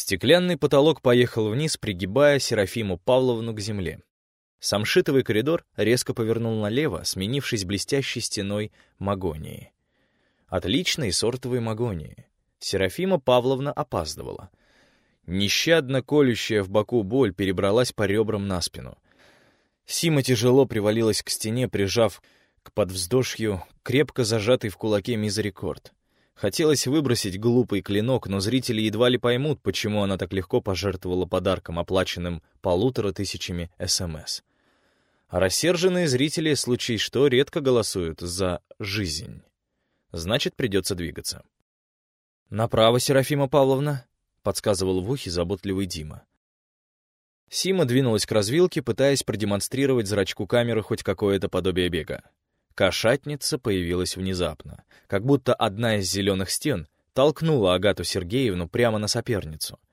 Стеклянный потолок поехал вниз, пригибая Серафиму Павловну к земле. Самшитовый коридор резко повернул налево, сменившись блестящей стеной магонии. Отличной сортовой магонии. Серафима Павловна опаздывала. Нещадно колющая в боку боль перебралась по ребрам на спину. Сима тяжело привалилась к стене, прижав к подвздошью крепко зажатый в кулаке мизерикорд. Хотелось выбросить глупый клинок, но зрители едва ли поймут, почему она так легко пожертвовала подарком, оплаченным полутора тысячами СМС. А рассерженные зрители, случай что, редко голосуют за жизнь. Значит, придется двигаться. «Направо, Серафима Павловна», — подсказывал в ухе заботливый Дима. Сима двинулась к развилке, пытаясь продемонстрировать зрачку камеры хоть какое-то подобие бега. Кошатница появилась внезапно, как будто одна из зеленых стен толкнула Агату Сергеевну прямо на соперницу —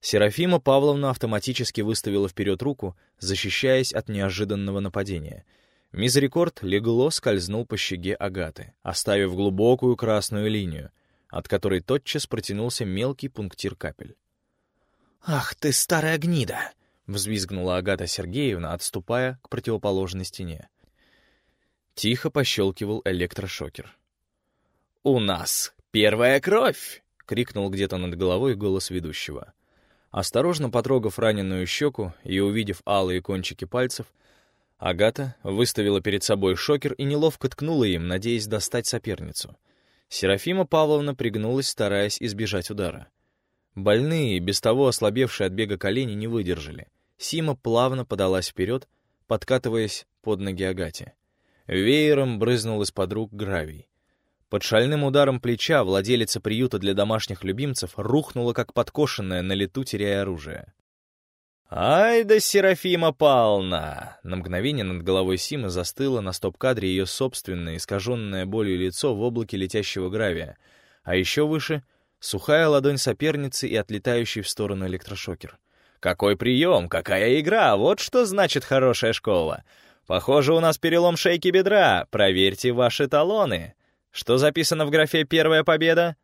Серафима Павловна автоматически выставила вперед руку, защищаясь от неожиданного нападения. Мизерикорд легло скользнул по щеге Агаты, оставив глубокую красную линию, от которой тотчас протянулся мелкий пунктир капель. «Ах ты, старая гнида!» — взвизгнула Агата Сергеевна, отступая к противоположной стене. Тихо пощелкивал электрошокер. «У нас первая кровь!» — крикнул где-то над головой голос ведущего. Осторожно потрогав раненую щеку и увидев алые кончики пальцев, Агата выставила перед собой шокер и неловко ткнула им, надеясь достать соперницу. Серафима Павловна пригнулась, стараясь избежать удара. Больные, без того ослабевшие от бега колени, не выдержали. Сима плавно подалась вперед, подкатываясь под ноги Агате. Веером брызнул из-под рук гравий. Под шальным ударом плеча владелица приюта для домашних любимцев рухнула как подкошенная, на лету теряя оружие. «Ай да Серафима Павловна!» На мгновение над головой Симы застыло на стоп-кадре ее собственное, искаженное болью лицо в облаке летящего гравия, а еще выше — сухая ладонь соперницы и отлетающий в сторону электрошокер. «Какой прием! Какая игра! Вот что значит хорошая школа! Похоже, у нас перелом шейки бедра! Проверьте ваши талоны!» Что записано в графе «Первая победа»?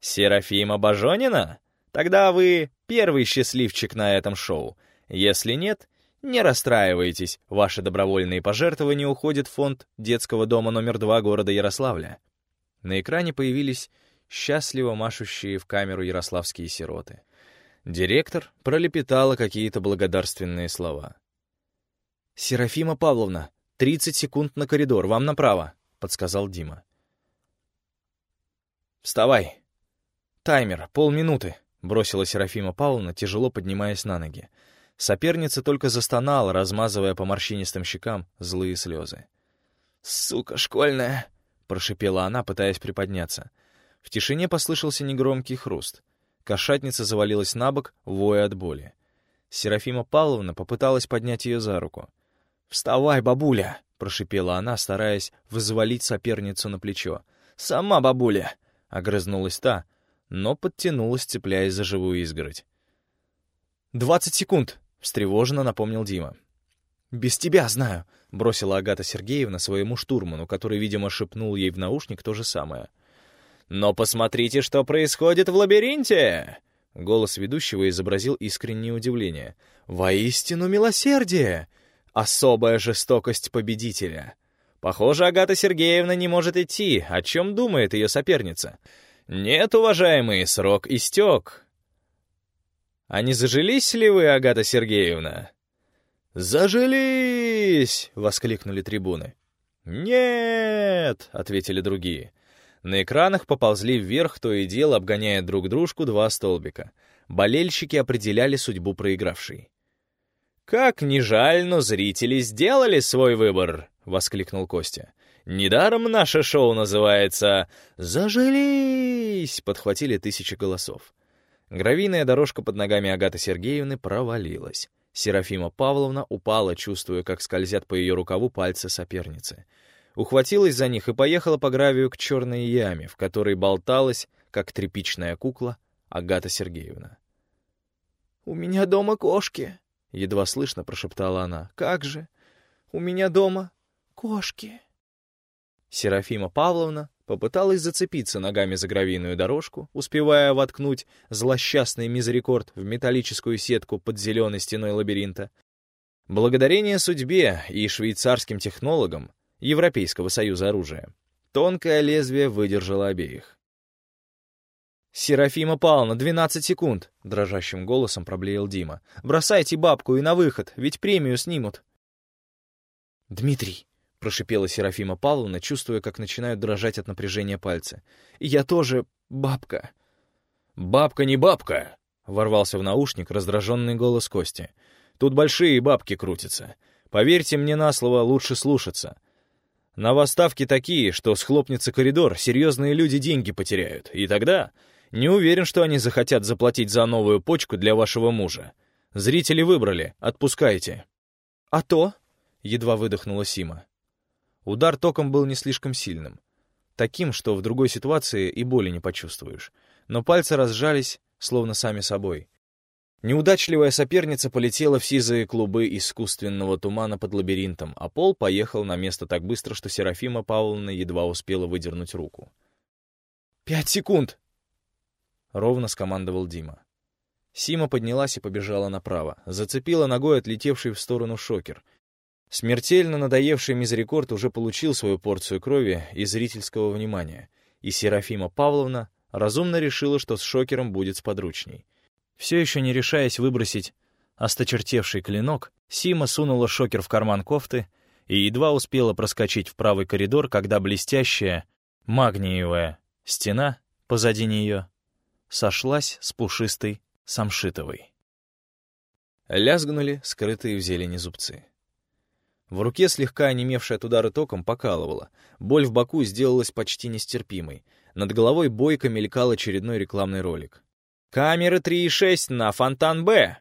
Серафима Бажонина? Тогда вы первый счастливчик на этом шоу. Если нет, не расстраивайтесь, ваши добровольные пожертвования уходят в фонд детского дома номер два города Ярославля. На экране появились счастливо машущие в камеру ярославские сироты. Директор пролепетала какие-то благодарственные слова. «Серафима Павловна, 30 секунд на коридор, вам направо», — подсказал Дима. «Вставай!» «Таймер, полминуты», — бросила Серафима Павловна, тяжело поднимаясь на ноги. Соперница только застонала, размазывая по морщинистым щекам злые слезы. «Сука школьная!» — прошипела она, пытаясь приподняться. В тишине послышался негромкий хруст. Кошатница завалилась на бок, воя от боли. Серафима Павловна попыталась поднять ее за руку. «Вставай, бабуля!» — прошипела она, стараясь взвалить соперницу на плечо. «Сама бабуля!» Огрызнулась та, но подтянулась, цепляясь за живую изгородь. «Двадцать секунд!» — встревоженно напомнил Дима. «Без тебя знаю», — бросила Агата Сергеевна своему штурману, который, видимо, шепнул ей в наушник то же самое. «Но посмотрите, что происходит в лабиринте!» Голос ведущего изобразил искреннее удивление. «Воистину милосердие! Особая жестокость победителя! Похоже, Агата Сергеевна не может идти. О чем думает ее соперница? Нет, уважаемый, срок истек. А не зажились ли вы, Агата Сергеевна? «Зажились!» — воскликнули трибуны. «Нет!» — ответили другие. На экранах поползли вверх, то и дело, обгоняя друг дружку два столбика. Болельщики определяли судьбу проигравшей. «Как ни жаль, но зрители сделали свой выбор!» — воскликнул Костя. «Недаром наше шоу называется «Зажились!» — подхватили тысячи голосов. Гравийная дорожка под ногами Агаты Сергеевны провалилась. Серафима Павловна упала, чувствуя, как скользят по ее рукаву пальцы соперницы. Ухватилась за них и поехала по гравию к черной яме, в которой болталась, как тряпичная кукла, Агата Сергеевна. «У меня дома кошки», — едва слышно прошептала она. «Как же? У меня дома кошки». Серафима Павловна попыталась зацепиться ногами за гравийную дорожку, успевая воткнуть злосчастный мизерикорд в металлическую сетку под зеленой стеной лабиринта. Благодарение судьбе и швейцарским технологам Европейского союза оружия, тонкое лезвие выдержало обеих. «Серафима Павловна, 12 секунд!» — дрожащим голосом проблеял Дима. «Бросайте бабку и на выход, ведь премию снимут!» «Дмитрий!» — прошипела Серафима Павловна, чувствуя, как начинают дрожать от напряжения пальцы. «Я тоже бабка!» «Бабка не бабка!» — ворвался в наушник раздраженный голос Кости. «Тут большие бабки крутятся. Поверьте мне на слово, лучше слушаться. На вас ставки такие, что схлопнется коридор, серьезные люди деньги потеряют. И тогда не уверен, что они захотят заплатить за новую почку для вашего мужа. Зрители выбрали, отпускайте». «А то?» — едва выдохнула Сима. Удар током был не слишком сильным. Таким, что в другой ситуации и боли не почувствуешь. Но пальцы разжались, словно сами собой. Неудачливая соперница полетела в сизые клубы искусственного тумана под лабиринтом, а пол поехал на место так быстро, что Серафима Павловна едва успела выдернуть руку. «Пять секунд!» — ровно скомандовал Дима. Сима поднялась и побежала направо, зацепила ногой отлетевший в сторону шокер. Смертельно надоевший мизерикорд уже получил свою порцию крови и зрительского внимания, и Серафима Павловна разумно решила, что с шокером будет сподручней. Все еще не решаясь выбросить осточертевший клинок, Сима сунула шокер в карман кофты и едва успела проскочить в правый коридор, когда блестящая магниевая стена позади нее сошлась с пушистой самшитовой. Лязгнули скрытые в зелени зубцы. В руке, слегка онемевшая от удара током, покалывала. Боль в боку сделалась почти нестерпимой. Над головой бойко мелькал очередной рекламный ролик. «Камеры 3.6 на фонтан Б!»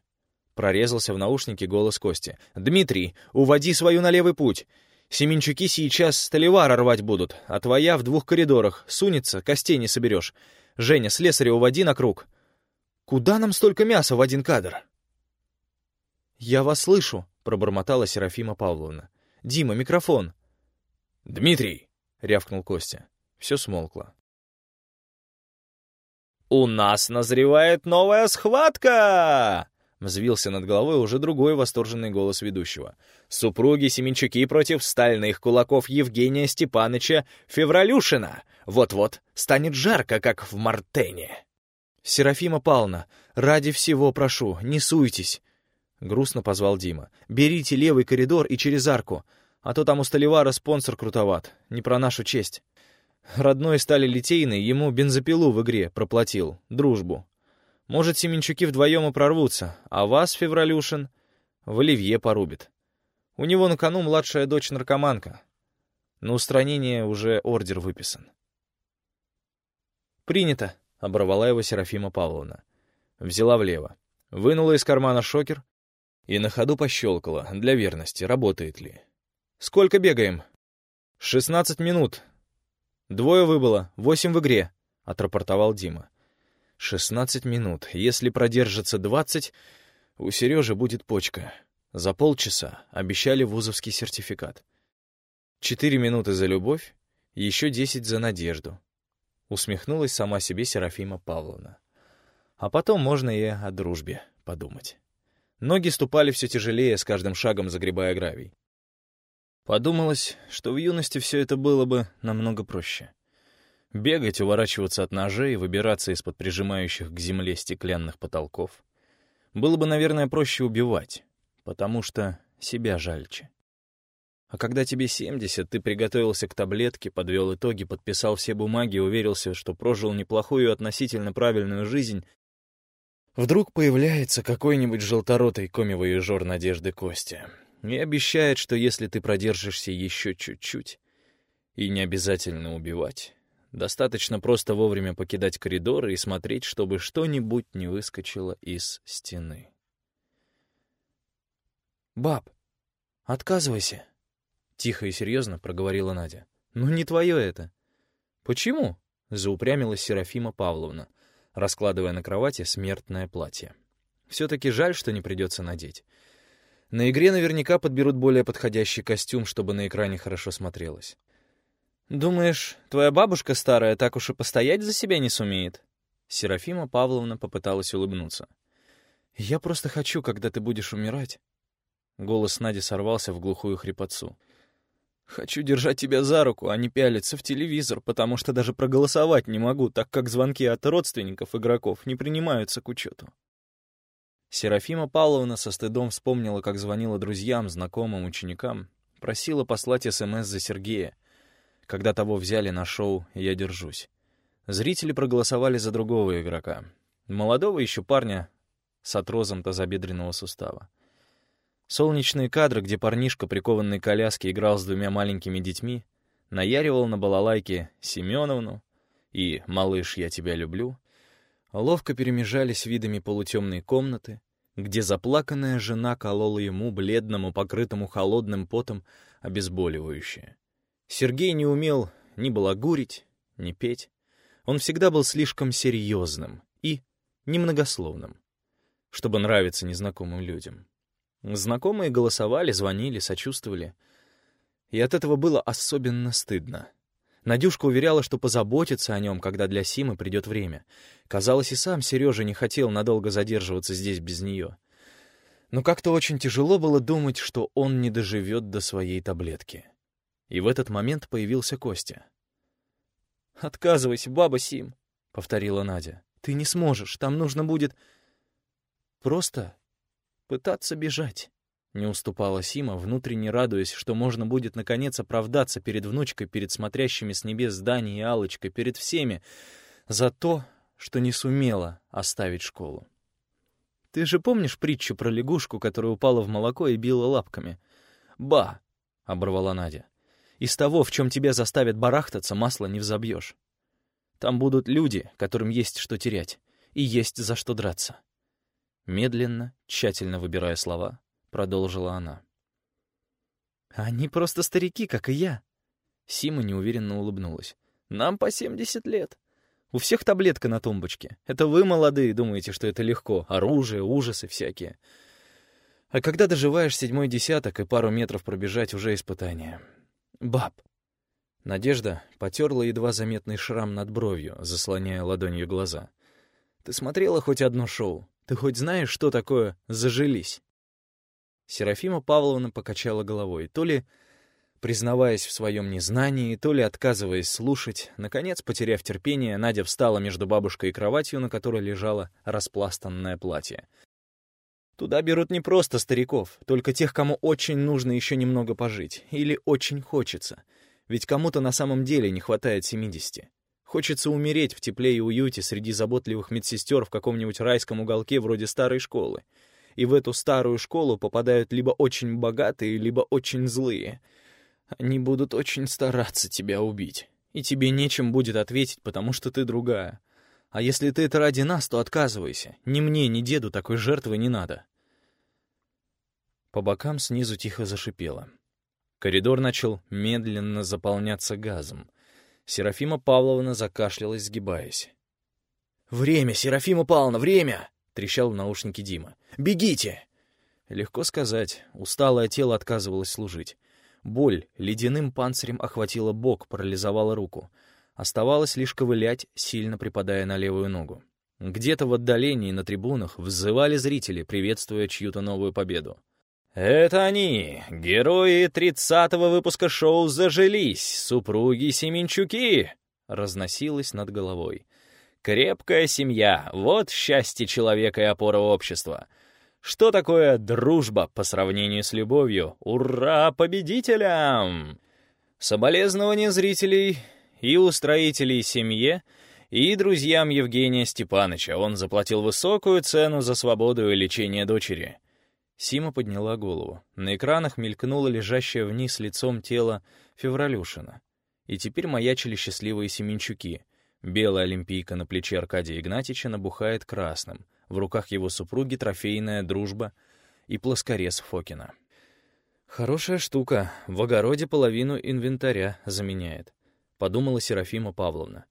Прорезался в наушнике голос Кости. «Дмитрий, уводи свою на левый путь. Семенчуки сейчас столевара рвать будут, а твоя в двух коридорах. Сунется, костей не соберешь. Женя, слесаря уводи на круг. Куда нам столько мяса в один кадр? Я вас слышу, пробормотала Серафима Павловна. Дима, микрофон. Дмитрий, рявкнул Костя. Все смолкло. «У нас назревает новая схватка!» Взвился над головой уже другой восторженный голос ведущего. «Супруги Семенчуки против стальных кулаков Евгения Степаныча Февралюшина. Вот-вот станет жарко, как в Мартене». «Серафима Павловна, ради всего прошу, не суйтесь!» Грустно позвал Дима. «Берите левый коридор и через арку, а то там у Столивара спонсор крутоват, не про нашу честь. Родной стали Литейный ему бензопилу в игре проплатил, дружбу, может, Семенчуки вдвоем и прорвутся, а вас, Февралюшин, в Оливье порубит. У него на кону младшая дочь-наркоманка. На устранение уже ордер выписан. «Принято», — оборвала его Серафима Павловна. Взяла влево, вынула из кармана шокер и на ходу пощелкала, для верности, работает ли. «Сколько бегаем?» «Шестнадцать минут. Двое выбыло, восемь в игре», — отрапортовал Дима. Шестнадцать минут. Если продержится двадцать, у Сережи будет почка. За полчаса обещали вузовский сертификат. Четыре минуты за любовь, еще десять за надежду. Усмехнулась сама себе Серафима Павловна. А потом можно и о дружбе подумать. Ноги ступали все тяжелее, с каждым шагом загребая гравий. Подумалось, что в юности все это было бы намного проще. Бегать, уворачиваться от ножей, выбираться из-под прижимающих к земле стеклянных потолков. Было бы, наверное, проще убивать, потому что себя жальче. А когда тебе 70, ты приготовился к таблетке, подвел итоги, подписал все бумаги, уверился, что прожил неплохую и относительно правильную жизнь, вдруг появляется какой-нибудь желторотый комивоежор Надежды Костя и обещает, что если ты продержишься еще чуть-чуть, и не обязательно убивать, Достаточно просто вовремя покидать коридоры и смотреть, чтобы что-нибудь не выскочило из стены. «Баб, отказывайся!» — тихо и серьезно проговорила Надя. «Ну не твое это!» «Почему?» — заупрямилась Серафима Павловна, раскладывая на кровати смертное платье. «Все-таки жаль, что не придется надеть. На игре наверняка подберут более подходящий костюм, чтобы на экране хорошо смотрелось. «Думаешь, твоя бабушка старая так уж и постоять за себя не сумеет?» Серафима Павловна попыталась улыбнуться. «Я просто хочу, когда ты будешь умирать». Голос Нади сорвался в глухую хрипотцу. «Хочу держать тебя за руку, а не пялиться в телевизор, потому что даже проголосовать не могу, так как звонки от родственников игроков не принимаются к учету». Серафима Павловна со стыдом вспомнила, как звонила друзьям, знакомым, ученикам, просила послать СМС за Сергея, когда того взяли на шоу «Я держусь». Зрители проголосовали за другого игрока, молодого еще парня с отрозом тазобедренного сустава. Солнечные кадры, где парнишка, прикованный к коляске, играл с двумя маленькими детьми, наяривал на балалайке Семеновну и «Малыш, я тебя люблю», ловко перемежались видами полутемной комнаты, где заплаканная жена колола ему, бледному, покрытому холодным потом, обезболивающее. Сергей не умел ни балагурить, ни петь. Он всегда был слишком серьезным и немногословным, чтобы нравиться незнакомым людям. Знакомые голосовали, звонили, сочувствовали. И от этого было особенно стыдно. Надюшка уверяла, что позаботится о нем, когда для Симы придет время. Казалось, и сам Сережа не хотел надолго задерживаться здесь без нее. Но как-то очень тяжело было думать, что он не доживет до своей таблетки. И в этот момент появился Костя. «Отказывайся, баба Сим», — повторила Надя. «Ты не сможешь, там нужно будет просто пытаться бежать». Не уступала Сима, внутренне радуясь, что можно будет наконец оправдаться перед внучкой, перед смотрящими с небес Даней и Аллочкой, перед всеми, за то, что не сумела оставить школу. «Ты же помнишь притчу про лягушку, которая упала в молоко и била лапками?» «Ба!» — оборвала Надя. Из того, в чем тебя заставят барахтаться, масло не взобьешь. Там будут люди, которым есть что терять, и есть за что драться. Медленно, тщательно выбирая слова, продолжила она. «Они просто старики, как и я». Сима неуверенно улыбнулась. «Нам по 70 лет. У всех таблетка на тумбочке. Это вы, молодые, думаете, что это легко. Оружие, ужасы всякие. А когда доживаешь седьмой десяток и пару метров пробежать, уже испытание. «Баб!» Надежда потерла едва заметный шрам над бровью, заслоняя ладонью глаза. «Ты смотрела хоть одно шоу? Ты хоть знаешь, что такое «зажились»?» Серафима Павловна покачала головой, то ли признаваясь в своем незнании, то ли отказываясь слушать. Наконец, потеряв терпение, Надя встала между бабушкой и кроватью, на которой лежало распластанное платье. Туда берут не просто стариков, только тех, кому очень нужно еще немного пожить, или очень хочется. Ведь кому-то на самом деле не хватает 70. Хочется умереть в тепле и уюте среди заботливых медсестер в каком-нибудь райском уголке вроде старой школы. И в эту старую школу попадают либо очень богатые, либо очень злые. Они будут очень стараться тебя убить. И тебе нечем будет ответить, потому что ты другая. А если ты это ради нас, то отказывайся. Ни мне, ни деду такой жертвы не надо. По бокам снизу тихо зашипело. Коридор начал медленно заполняться газом. Серафима Павловна закашлялась, сгибаясь. «Время, Серафима Павловна, время!» — трещал в наушнике Дима. «Бегите!» Легко сказать, усталое тело отказывалось служить. Боль ледяным панцирем охватила бок, парализовала руку. Оставалось лишь ковылять, сильно припадая на левую ногу. Где-то в отдалении на трибунах взывали зрители, приветствуя чью-то новую победу. Это они, герои тридцатого выпуска шоу «Зажились», супруги Семенчуки, разносилось над головой. Крепкая семья — вот счастье человека и опора общества. Что такое дружба по сравнению с любовью? Ура победителям! Соболезнования зрителей и устроителей семье и друзьям Евгения Степановича. Он заплатил высокую цену за свободу и лечение дочери. Сима подняла голову. На экранах мелькнуло лежащее вниз лицом тело Февралюшина. И теперь маячили счастливые Семенчуки. Белая олимпийка на плече Аркадия Игнатьича набухает красным. В руках его супруги трофейная дружба и плоскорез Фокина. «Хорошая штука. В огороде половину инвентаря заменяет», — подумала Серафима Павловна.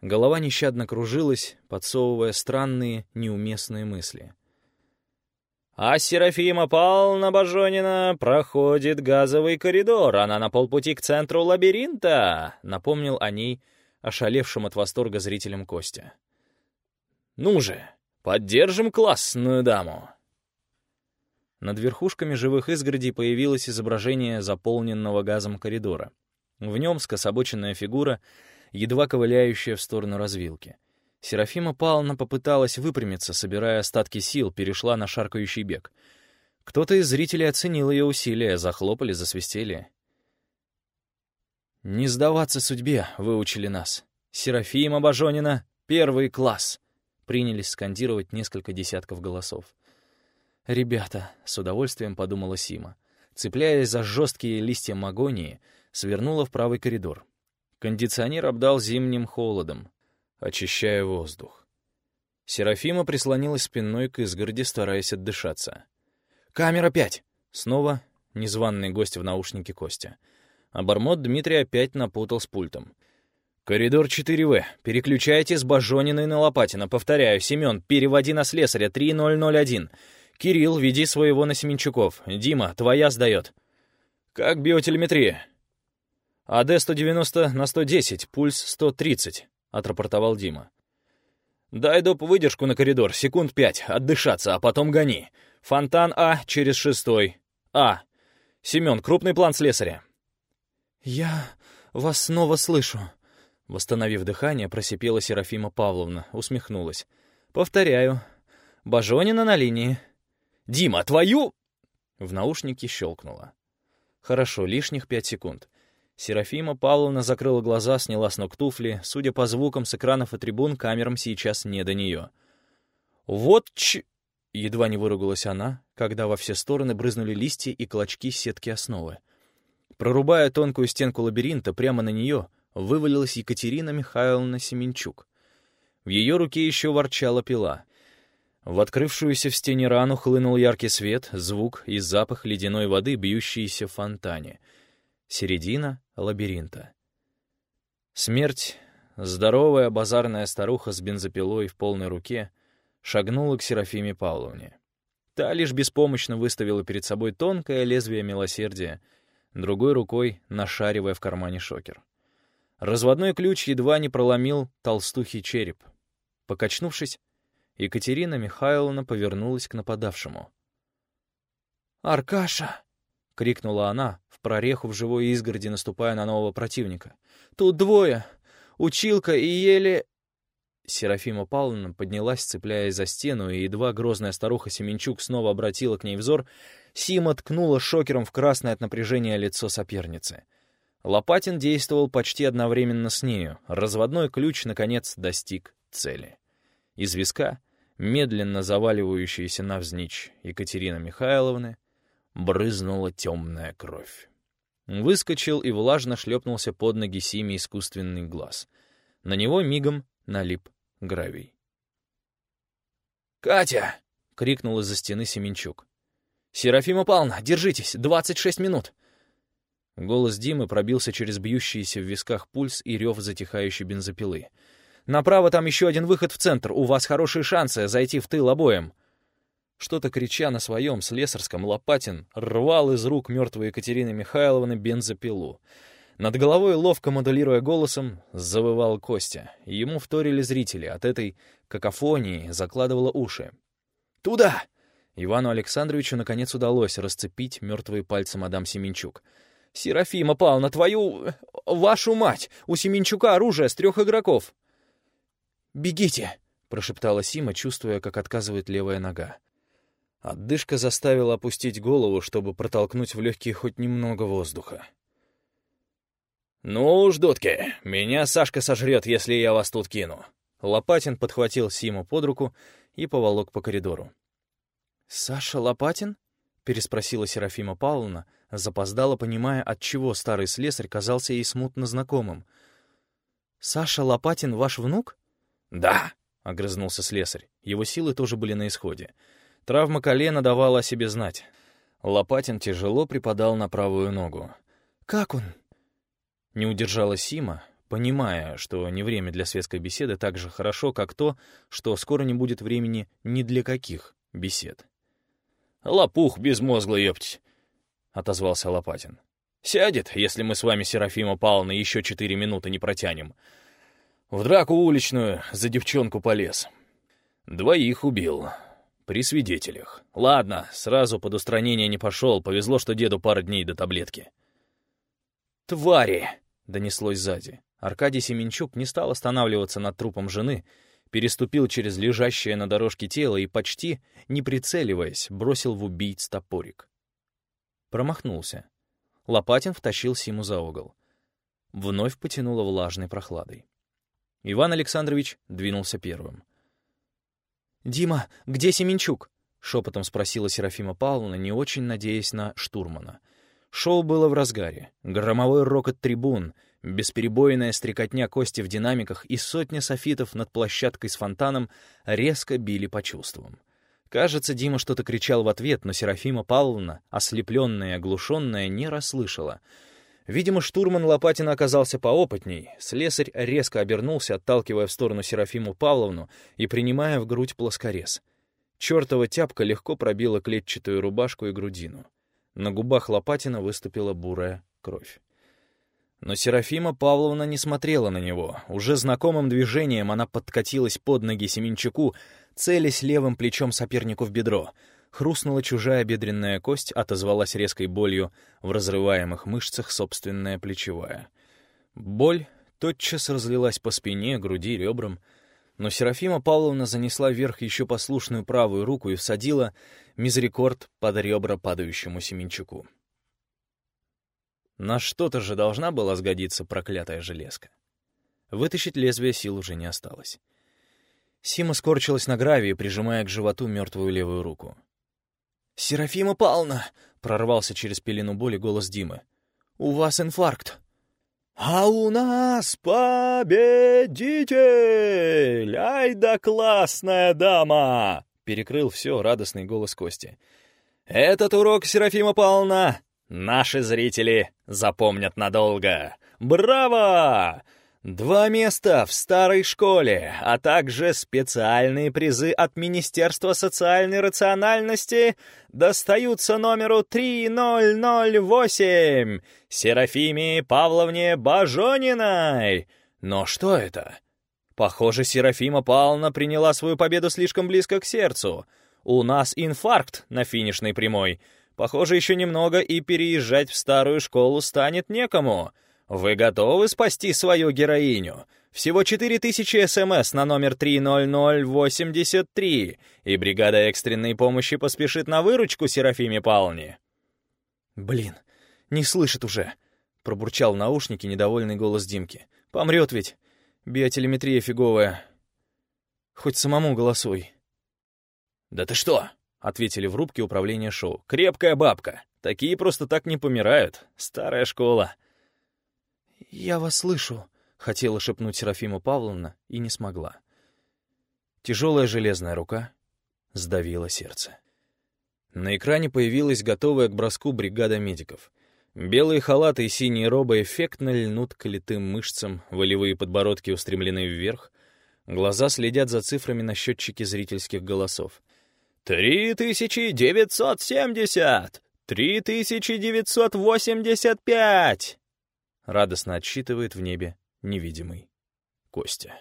Голова нещадно кружилась, подсовывая странные, неуместные мысли — А Серафима Павловна Бажонина проходит газовый коридор. Она на полпути к центру лабиринта», — напомнил о ней ошалевшим от восторга зрителям Костя. «Ну же, поддержим классную даму!» Над верхушками живых изгородей появилось изображение заполненного газом коридора. В нем скособоченная фигура, едва ковыляющая в сторону развилки. Серафима Павловна попыталась выпрямиться, собирая остатки сил, перешла на шаркающий бег. Кто-то из зрителей оценил ее усилия, захлопали, засвистели. «Не сдаваться судьбе», — выучили нас. «Серафима Бажонина, первый класс!» Принялись скандировать несколько десятков голосов. «Ребята», — с удовольствием подумала Сима, цепляясь за жесткие листья магонии, свернула в правый коридор. Кондиционер обдал зимним холодом, очищая воздух. Серафима прислонилась спиной к изгороди, стараясь отдышаться. «Камера пять!» Снова незваный гость в наушнике Костя. А Бармот Дмитрий опять напутал с пультом. «Коридор 4В. Переключайте с Бажониной на Лопатина. Повторяю, Семен, переводи на слесаря 3001. Кирилл, веди своего на Семенчуков. Дима, твоя сдает». «Как биотелеметрия?» «АД-190 на 110, пульс 130 отрапортовал Дима. «Дай доп. выдержку на коридор, секунд пять, отдышаться, а потом гони. Фонтан А через шестой. А. Семен, крупный план слесаря». «Я вас снова слышу», — восстановив дыхание, просипела Серафима Павловна, усмехнулась. «Повторяю. Бажонина на линии». «Дима, твою...» В наушнике щелкнуло. «Хорошо, лишних пять секунд. Серафима Павловна закрыла глаза, сняла с ног туфли. Судя по звукам с экранов и трибун, камерам сейчас не до нее. «Вот ч...» — едва не выругалась она, когда во все стороны брызнули листья и клочки сетки основы. Прорубая тонкую стенку лабиринта, прямо на нее вывалилась Екатерина Михайловна Семенчук. В ее руке еще ворчала пила. В открывшуюся в стене рану хлынул яркий свет, звук и запах ледяной воды, бьющейся в фонтане — Середина лабиринта. Смерть, здоровая базарная старуха с бензопилой в полной руке, шагнула к Серафиме Павловне. Та лишь беспомощно выставила перед собой тонкое лезвие милосердия, другой рукой нашаривая в кармане шокер. Разводной ключ едва не проломил толстухий череп. Покачнувшись, Екатерина Михайловна повернулась к нападавшему. «Аркаша!» — крикнула она, в прореху в живой изгороди наступая на нового противника. «Тут двое! Училка и еле...» Серафима Павловна поднялась, цепляясь за стену, и едва грозная старуха Семенчук снова обратила к ней взор, Сима ткнула шокером в красное от напряжения лицо соперницы. Лопатин действовал почти одновременно с нею. Разводной ключ, наконец, достиг цели. Из виска, медленно заваливающейся навзничь Екатерины Михайловны, брызнула темная кровь. Выскочил и влажно шлепнулся под ноги Симе искусственный глаз. На него мигом налип гравий. «Катя!» — крикнул из-за стены Семенчук. «Серафима Павловна, держитесь! Двадцать шесть минут!» Голос Димы пробился через бьющийся в висках пульс и рев затихающей бензопилы. «Направо там еще один выход в центр. У вас хорошие шансы зайти в тыл обоим. Что-то крича на своем слесарском, Лопатин рвал из рук мертвой Екатерины Михайловны бензопилу. Над головой, ловко модулируя голосом, завывал Костя. Ему вторили зрители. От этой какофонии закладывало уши. «Туда!» Ивану Александровичу наконец удалось расцепить мертвые пальцы мадам Семенчук. «Серафима Павловна, твою... вашу мать! У Семенчука оружие с трех игроков!» «Бегите!» — прошептала Сима, чувствуя, как отказывает левая нога. Отдышка заставила опустить голову, чтобы протолкнуть в легкие хоть немного воздуха. «Ну уж, дудки, меня Сашка сожрет, если я вас тут кину». Лопатин подхватил Симу под руку и поволок по коридору. «Саша Лопатин?» — переспросила Серафима Павловна, запоздала, понимая, от чего старый слесарь казался ей смутно знакомым. «Саша Лопатин ваш внук?» «Да», — огрызнулся слесарь. Его силы тоже были на исходе. Травма колена давала о себе знать. Лопатин тяжело припадал на правую ногу. «Как он?» Не удержала Сима, понимая, что не время для светской беседы так же хорошо, как то, что скоро не будет времени ни для каких бесед. Лопух безмозглый, ёпть!» — отозвался Лопатин. «Сядет, если мы с вами, Серафима Павловна, еще четыре минуты не протянем. В драку уличную за девчонку полез. Двоих убил. При свидетелях. Ладно, сразу под устранение не пошел, повезло, что деду пару дней до таблетки». «Твари!» — донеслось сзади. Аркадий Семенчук не стал останавливаться над трупом жены, переступил через лежащее на дорожке тело и, почти не прицеливаясь, бросил в убийц топорик. Промахнулся. Лопатин втащил Симу за угол. Вновь потянуло влажной прохладой. Иван Александрович двинулся первым. «Дима, где Семенчук?» — шепотом спросила Серафима Павловна, не очень надеясь на штурмана. Шоу было в разгаре. Громовой рокот трибун, Бесперебойная стрекотня кости в динамиках и сотня софитов над площадкой с фонтаном резко били по чувствам. Кажется, Дима что-то кричал в ответ, но Серафима Павловна, ослепленная и оглушенная, не расслышала. Видимо, штурман Лопатина оказался поопытней. Слесарь резко обернулся, отталкивая в сторону Серафиму Павловну и принимая в грудь плоскорез. Чёртова тяпка легко пробила клетчатую рубашку и грудину. На губах Лопатина выступила бурая кровь. Но Серафима Павловна не смотрела на него. Уже знакомым движением она подкатилась под ноги Семенчаку, целясь левым плечом сопернику в бедро. Хрустнула чужая бедренная кость, отозвалась резкой болью в разрываемых мышцах собственная плечевая. Боль тотчас разлилась по спине, груди, ребрам. Но Серафима Павловна занесла вверх еще послушную правую руку и всадила мизерикорд под ребра падающему Семенчаку. На что-то же должна была сгодиться проклятая железка. Вытащить лезвие сил уже не осталось. Сима скорчилась на гравии, прижимая к животу мертвую левую руку. «Серафима Павловна!» — прорвался через пелену боли голос Димы. «У вас инфаркт!» «А у нас победитель! Ай да классная дама!» — перекрыл все радостный голос Кости. «Этот урок, Серафима Павловна, Наши зрители запомнят надолго. Браво! Два места в старой школе, а также специальные призы от Министерства социальной рациональности достаются номеру 3008 Серафиме Павловне Бажониной. Но что это? Похоже, Серафима Павловна приняла свою победу слишком близко к сердцу. У нас инфаркт на финишной прямой — Похоже, еще немного, и переезжать в старую школу станет некому. Вы готовы спасти свою героиню? Всего 4000 СМС на номер 30083, и бригада экстренной помощи поспешит на выручку Серафиме Павловне. «Блин, не слышит уже», — пробурчал в наушнике недовольный голос Димки. «Помрет ведь. Биотелеметрия фиговая. Хоть самому голосуй». «Да ты что?» ответили в рубке управления шоу. «Крепкая бабка. Такие просто так не помирают. Старая школа». «Я вас слышу», — хотела шепнуть Серафима Павловна и не смогла. Тяжелая железная рука сдавила сердце. На экране появилась готовая к броску бригада медиков. Белые халаты и синие робы эффектно льнут к литым мышцам, волевые подбородки устремлены вверх, глаза следят за цифрами на счетчике зрительских голосов — «Три тысячи девятьсот семьдесят! Три тысячи девятьсот восемьдесят пять!» Радостно отсчитывает в небе невидимый Костя.